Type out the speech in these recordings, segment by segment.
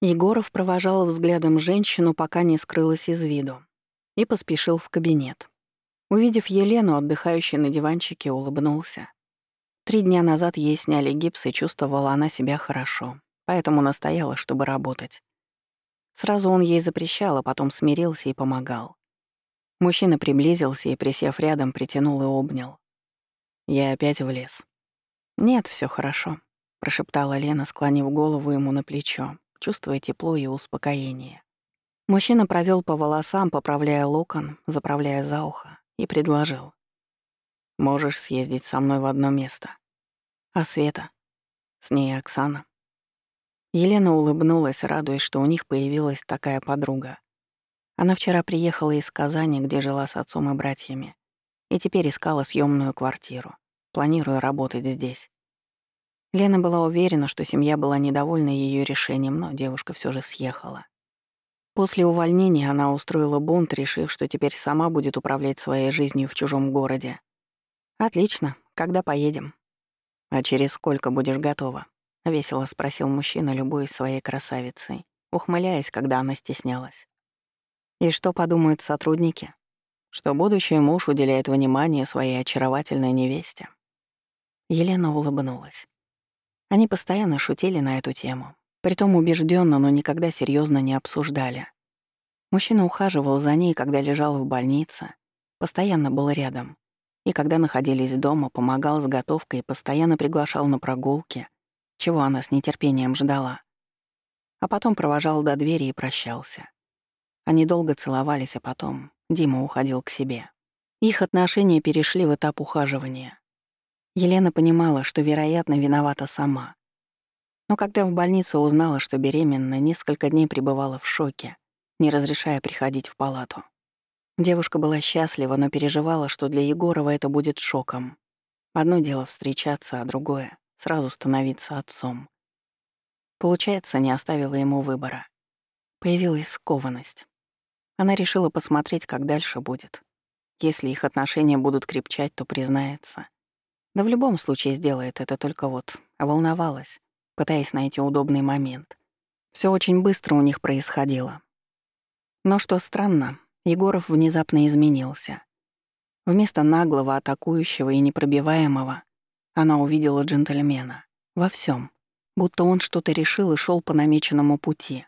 Егоров провожал взглядом женщину, пока не скрылась из виду, и поспешил в кабинет. Увидев Елену, отдыхающую на диванчике, улыбнулся. Три дня назад ей сняли гипс, и чувствовала она себя хорошо, поэтому настояла, чтобы работать. Сразу он ей запрещал, а потом смирился и помогал. Мужчина приблизился и, присев рядом, притянул и обнял. Я опять влез. «Нет, все хорошо», — прошептала Лена, склонив голову ему на плечо чувствуя тепло и успокоение. Мужчина провел по волосам, поправляя локон, заправляя за ухо, и предложил. «Можешь съездить со мной в одно место. А Света? С ней Оксана?» Елена улыбнулась, радуясь, что у них появилась такая подруга. Она вчера приехала из Казани, где жила с отцом и братьями, и теперь искала съемную квартиру, планируя работать здесь. Лена была уверена, что семья была недовольна ее решением, но девушка все же съехала. После увольнения она устроила бунт, решив, что теперь сама будет управлять своей жизнью в чужом городе. «Отлично. Когда поедем?» «А через сколько будешь готова?» — весело спросил мужчина любой своей красавицей, ухмыляясь, когда она стеснялась. «И что подумают сотрудники?» «Что будущий муж уделяет внимание своей очаровательной невесте». Елена улыбнулась. Они постоянно шутили на эту тему, притом убежденно, но никогда серьезно не обсуждали. Мужчина ухаживал за ней, когда лежал в больнице, постоянно был рядом. И когда находились дома, помогал с готовкой и постоянно приглашал на прогулки, чего она с нетерпением ждала. А потом провожал до двери и прощался. Они долго целовались, а потом Дима уходил к себе. Их отношения перешли в этап ухаживания. Елена понимала, что, вероятно, виновата сама. Но когда в больнице узнала, что беременна, несколько дней пребывала в шоке, не разрешая приходить в палату. Девушка была счастлива, но переживала, что для Егорова это будет шоком. Одно дело встречаться, а другое — сразу становиться отцом. Получается, не оставила ему выбора. Появилась скованность. Она решила посмотреть, как дальше будет. Если их отношения будут крепчать, то признается — да в любом случае сделает это только вот. волновалась, пытаясь найти удобный момент. Все очень быстро у них происходило. Но что странно, Егоров внезапно изменился. Вместо наглого, атакующего и непробиваемого она увидела джентльмена. Во всем, Будто он что-то решил и шел по намеченному пути.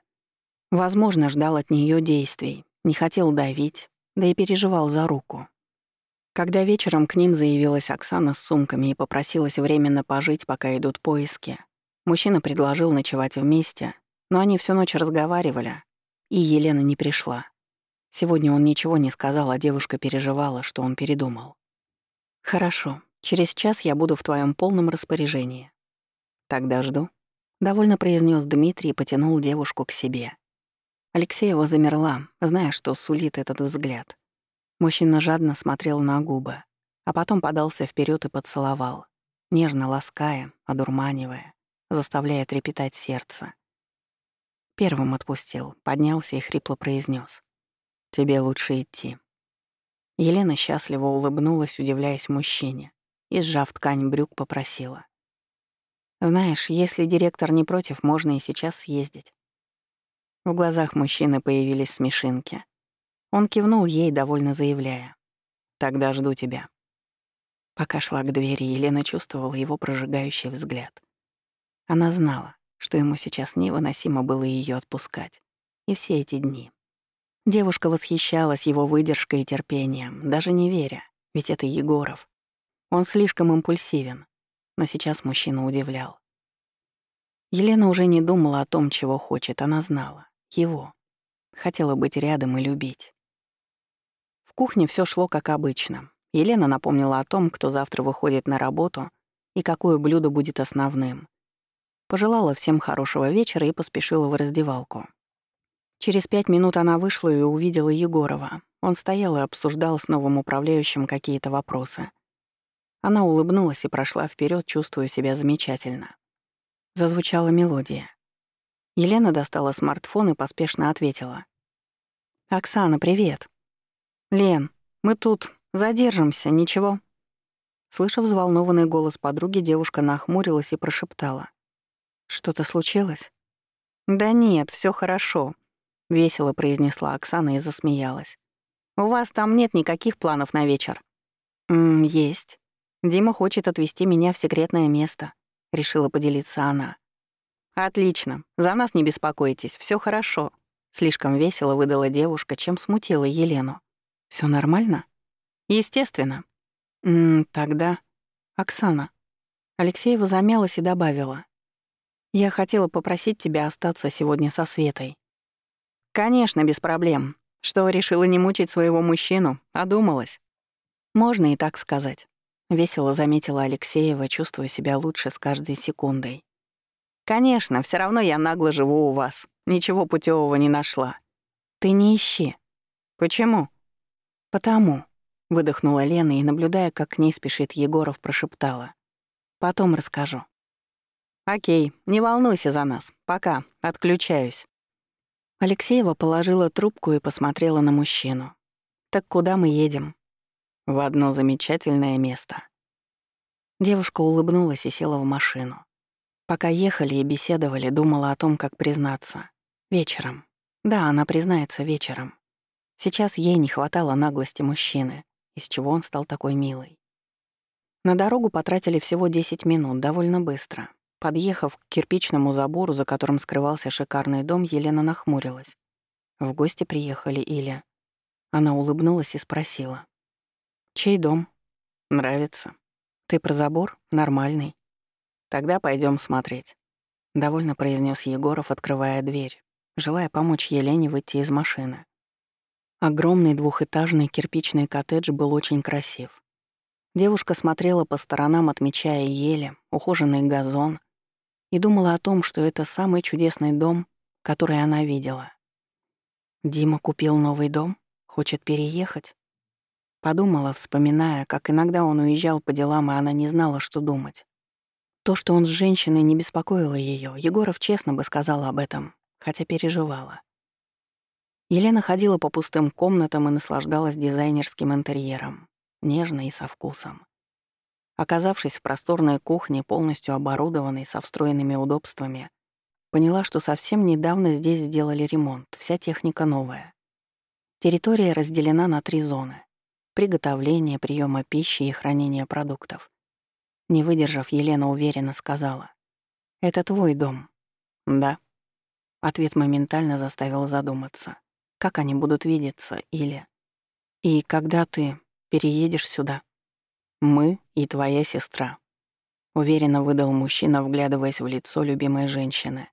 Возможно, ждал от нее действий, не хотел давить, да и переживал за руку. Когда вечером к ним заявилась Оксана с сумками и попросилась временно пожить, пока идут поиски, мужчина предложил ночевать вместе, но они всю ночь разговаривали, и Елена не пришла. Сегодня он ничего не сказал, а девушка переживала, что он передумал. «Хорошо, через час я буду в твоем полном распоряжении». «Тогда жду», — довольно произнес Дмитрий и потянул девушку к себе. Алексеева замерла, зная, что сулит этот взгляд. Мужчина жадно смотрел на губы, а потом подался вперед и поцеловал, нежно лаская, одурманивая, заставляя трепетать сердце. Первым отпустил, поднялся и хрипло произнес: «Тебе лучше идти». Елена счастливо улыбнулась, удивляясь мужчине, и, сжав ткань брюк, попросила. «Знаешь, если директор не против, можно и сейчас съездить». В глазах мужчины появились смешинки, он кивнул ей, довольно заявляя. «Тогда жду тебя». Пока шла к двери, Елена чувствовала его прожигающий взгляд. Она знала, что ему сейчас невыносимо было ее отпускать. И все эти дни. Девушка восхищалась его выдержкой и терпением, даже не веря, ведь это Егоров. Он слишком импульсивен, но сейчас мужчина удивлял. Елена уже не думала о том, чего хочет, она знала. Его. Хотела быть рядом и любить кухне все шло как обычно. Елена напомнила о том, кто завтра выходит на работу и какое блюдо будет основным. Пожелала всем хорошего вечера и поспешила в раздевалку. Через пять минут она вышла и увидела Егорова. Он стоял и обсуждал с новым управляющим какие-то вопросы. Она улыбнулась и прошла вперед, чувствуя себя замечательно. Зазвучала мелодия. Елена достала смартфон и поспешно ответила. «Оксана, привет. «Лен, мы тут. Задержимся, ничего?» Слышав взволнованный голос подруги, девушка нахмурилась и прошептала. «Что-то случилось?» «Да нет, все хорошо», — весело произнесла Оксана и засмеялась. «У вас там нет никаких планов на вечер?» «М -м, есть Дима хочет отвезти меня в секретное место», — решила поделиться она. «Отлично. За нас не беспокойтесь, все хорошо», — слишком весело выдала девушка, чем смутила Елену. Все нормально? Естественно. М тогда... Оксана. Алексеева замялась и добавила. Я хотела попросить тебя остаться сегодня со Светой. Конечно, без проблем. Что, решила не мучить своего мужчину? Одумалась. Можно и так сказать. Весело заметила Алексеева, чувствуя себя лучше с каждой секундой. «Конечно, все равно я нагло живу у вас. Ничего путевого не нашла». «Ты не ищи». «Почему?» «Потому», — выдохнула Лена и, наблюдая, как к ней спешит Егоров, прошептала. «Потом расскажу». «Окей, не волнуйся за нас. Пока. Отключаюсь». Алексеева положила трубку и посмотрела на мужчину. «Так куда мы едем?» «В одно замечательное место». Девушка улыбнулась и села в машину. Пока ехали и беседовали, думала о том, как признаться. Вечером. Да, она признается вечером. Сейчас ей не хватало наглости мужчины, из чего он стал такой милый. На дорогу потратили всего 10 минут, довольно быстро. Подъехав к кирпичному забору, за которым скрывался шикарный дом, Елена нахмурилась. В гости приехали или... Она улыбнулась и спросила. «Чей дом?» «Нравится. Ты про забор? Нормальный. Тогда пойдем смотреть», — довольно произнес Егоров, открывая дверь, желая помочь Елене выйти из машины. Огромный двухэтажный кирпичный коттедж был очень красив. Девушка смотрела по сторонам, отмечая ели, ухоженный газон, и думала о том, что это самый чудесный дом, который она видела. «Дима купил новый дом? Хочет переехать?» Подумала, вспоминая, как иногда он уезжал по делам, и она не знала, что думать. То, что он с женщиной, не беспокоило ее. Егоров честно бы сказал об этом, хотя переживала. Елена ходила по пустым комнатам и наслаждалась дизайнерским интерьером, нежно и со вкусом. Оказавшись в просторной кухне, полностью оборудованной, со встроенными удобствами, поняла, что совсем недавно здесь сделали ремонт, вся техника новая. Территория разделена на три зоны — приготовление, приема пищи и хранение продуктов. Не выдержав, Елена уверенно сказала, «Это твой дом». «Да». Ответ моментально заставил задуматься как они будут видеться, или... И когда ты переедешь сюда? Мы и твоя сестра. Уверенно выдал мужчина, вглядываясь в лицо любимой женщины.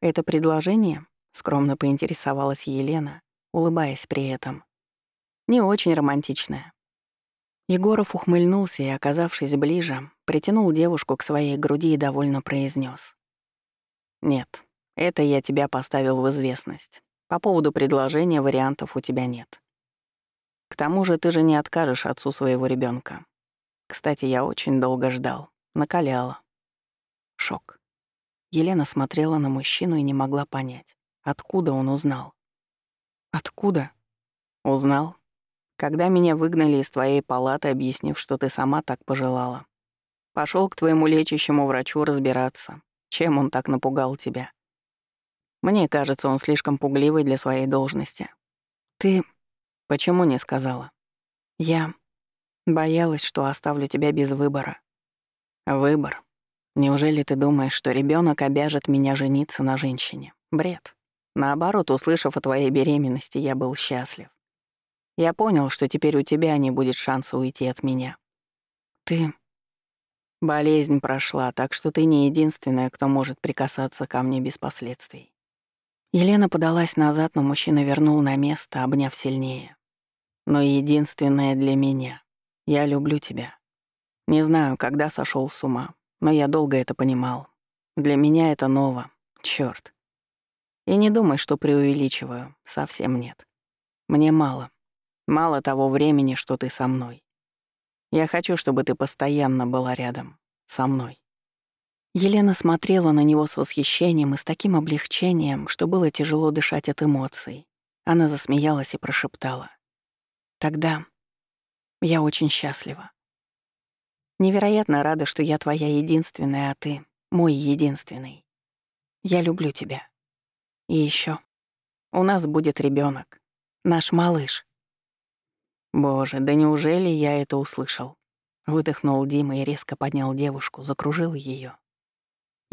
Это предложение? Скромно поинтересовалась Елена, улыбаясь при этом. Не очень романтичное. Егоров ухмыльнулся и, оказавшись ближе, притянул девушку к своей груди и довольно произнес: «Нет, это я тебя поставил в известность. По а поводу предложения вариантов у тебя нет. К тому же ты же не откажешь отцу своего ребенка. Кстати, я очень долго ждал. Накаляла. Шок. Елена смотрела на мужчину и не могла понять, откуда он узнал. «Откуда?» «Узнал. Когда меня выгнали из твоей палаты, объяснив, что ты сама так пожелала. Пошел к твоему лечащему врачу разбираться, чем он так напугал тебя. Мне кажется, он слишком пугливый для своей должности. Ты... Почему не сказала? Я... Боялась, что оставлю тебя без выбора. Выбор. Неужели ты думаешь, что ребенок обяжет меня жениться на женщине? Бред. Наоборот, услышав о твоей беременности, я был счастлив. Я понял, что теперь у тебя не будет шанса уйти от меня. Ты... Болезнь прошла, так что ты не единственная, кто может прикасаться ко мне без последствий. Елена подалась назад, но мужчина вернул на место, обняв сильнее. «Но единственное для меня. Я люблю тебя. Не знаю, когда сошел с ума, но я долго это понимал. Для меня это ново. Черт. И не думай, что преувеличиваю. Совсем нет. Мне мало. Мало того времени, что ты со мной. Я хочу, чтобы ты постоянно была рядом. Со мной. Елена смотрела на него с восхищением и с таким облегчением, что было тяжело дышать от эмоций. Она засмеялась и прошептала. «Тогда я очень счастлива. Невероятно рада, что я твоя единственная, а ты — мой единственный. Я люблю тебя. И еще У нас будет ребенок, Наш малыш». «Боже, да неужели я это услышал?» Выдохнул Дима и резко поднял девушку, закружил ее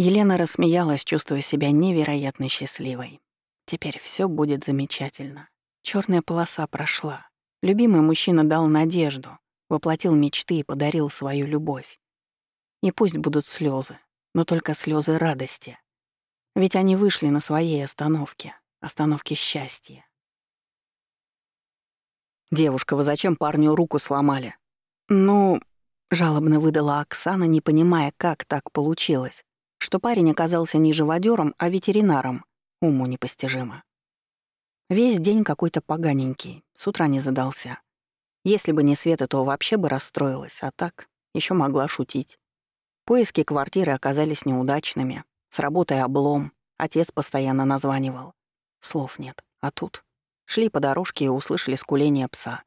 Елена рассмеялась, чувствуя себя невероятно счастливой. Теперь все будет замечательно. Черная полоса прошла. Любимый мужчина дал надежду, воплотил мечты и подарил свою любовь. И пусть будут слезы, но только слезы радости. Ведь они вышли на своей остановке, остановке счастья. «Девушка, вы зачем парню руку сломали?» «Ну...» — жалобно выдала Оксана, не понимая, как так получилось что парень оказался не живодером, а ветеринаром. Уму непостижимо. Весь день какой-то поганенький, с утра не задался. Если бы не Света, то вообще бы расстроилась, а так еще могла шутить. Поиски квартиры оказались неудачными, с работой облом, отец постоянно названивал. Слов нет, а тут... Шли по дорожке и услышали скуление пса.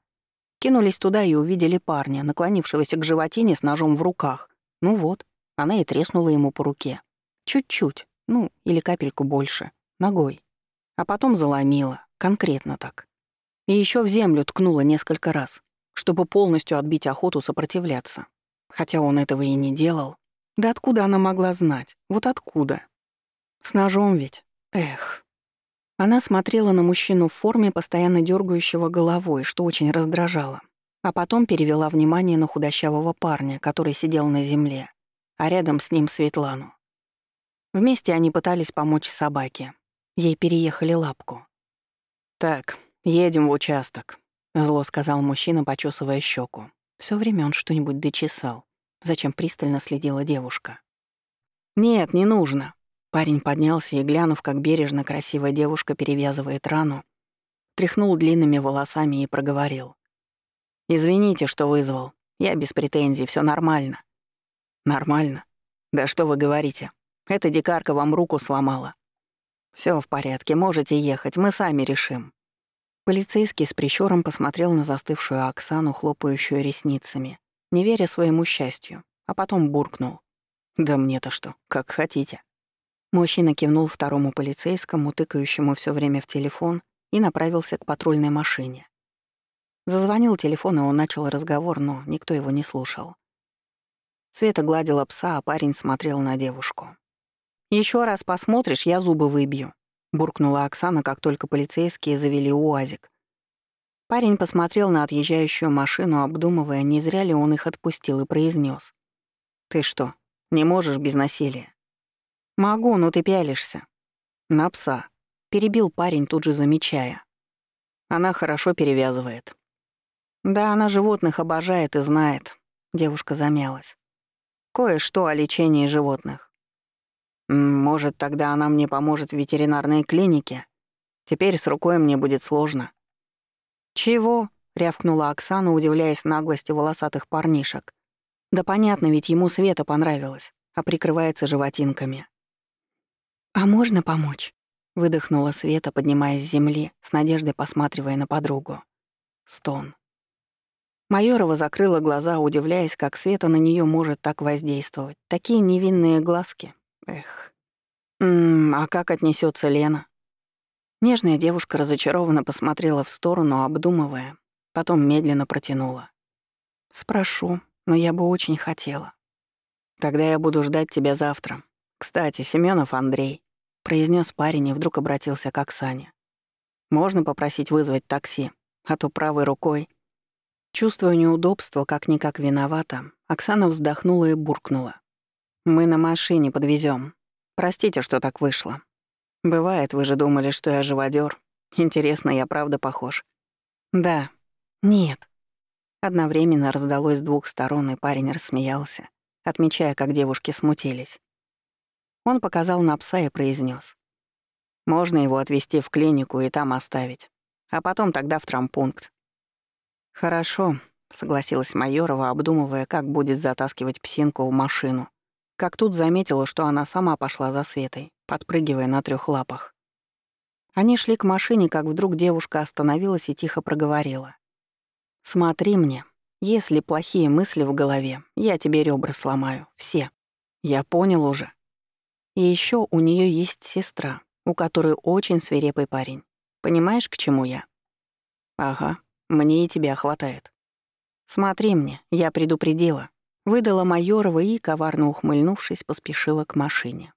Кинулись туда и увидели парня, наклонившегося к животине с ножом в руках. Ну вот, она и треснула ему по руке. Чуть-чуть, ну, или капельку больше, ногой. А потом заломила, конкретно так. И еще в землю ткнула несколько раз, чтобы полностью отбить охоту сопротивляться. Хотя он этого и не делал. Да откуда она могла знать? Вот откуда? С ножом ведь. Эх. Она смотрела на мужчину в форме, постоянно дергающего головой, что очень раздражало. А потом перевела внимание на худощавого парня, который сидел на земле, а рядом с ним Светлану. Вместе они пытались помочь собаке. Ей переехали лапку. «Так, едем в участок», — зло сказал мужчина, почесывая щеку. Все время он что-нибудь дочесал. Зачем пристально следила девушка? «Нет, не нужно», Парень поднялся и, глянув, как бережно красивая девушка перевязывает рану, тряхнул длинными волосами и проговорил. «Извините, что вызвал. Я без претензий, все нормально». «Нормально? Да что вы говорите? Эта дикарка вам руку сломала». Все в порядке, можете ехать, мы сами решим». Полицейский с прищуром посмотрел на застывшую Оксану, хлопающую ресницами, не веря своему счастью, а потом буркнул. «Да мне-то что, как хотите». Мужчина кивнул второму полицейскому, тыкающему все время в телефон, и направился к патрульной машине. Зазвонил телефон, и он начал разговор, но никто его не слушал. Света гладила пса, а парень смотрел на девушку. Еще раз посмотришь, я зубы выбью», — буркнула Оксана, как только полицейские завели УАЗик. Парень посмотрел на отъезжающую машину, обдумывая, не зря ли он их отпустил, и произнес: «Ты что, не можешь без насилия?» «Могу, но ты пялишься». «На пса», — перебил парень, тут же замечая. «Она хорошо перевязывает». «Да, она животных обожает и знает», — девушка замялась кое-что о лечении животных. Может, тогда она мне поможет в ветеринарной клинике? Теперь с рукой мне будет сложно». «Чего?» — рявкнула Оксана, удивляясь наглости волосатых парнишек. «Да понятно, ведь ему Света понравилось, а прикрывается животинками». «А можно помочь?» — выдохнула Света, поднимаясь с земли, с надеждой посматривая на подругу. Стон. Майорова закрыла глаза, удивляясь, как Света на нее может так воздействовать. Такие невинные глазки. Эх. М а как отнесется Лена? Нежная девушка разочарованно посмотрела в сторону, обдумывая, потом медленно протянула. «Спрошу, но я бы очень хотела». «Тогда я буду ждать тебя завтра. Кстати, Семенов Андрей», — произнес парень и вдруг обратился к Оксане. «Можно попросить вызвать такси, а то правой рукой...» Чувствуя неудобство, как-никак виновата, Оксана вздохнула и буркнула. «Мы на машине подвезем. Простите, что так вышло. Бывает, вы же думали, что я живодер. Интересно, я правда похож?» «Да». «Нет». Одновременно раздалось с двух сторон, и парень рассмеялся, отмечая, как девушки смутились. Он показал на пса и произнес: «Можно его отвезти в клинику и там оставить, а потом тогда в трампункт. «Хорошо», — согласилась Майорова, обдумывая, как будет затаскивать псинку в машину. Как тут заметила, что она сама пошла за Светой, подпрыгивая на трех лапах. Они шли к машине, как вдруг девушка остановилась и тихо проговорила. «Смотри мне. Если плохие мысли в голове, я тебе ребра сломаю. Все. Я понял уже». И еще у нее есть сестра, у которой очень свирепый парень. Понимаешь, к чему я? Ага, мне и тебя хватает. Смотри мне, я предупредила. Выдала Майорова и, коварно ухмыльнувшись, поспешила к машине.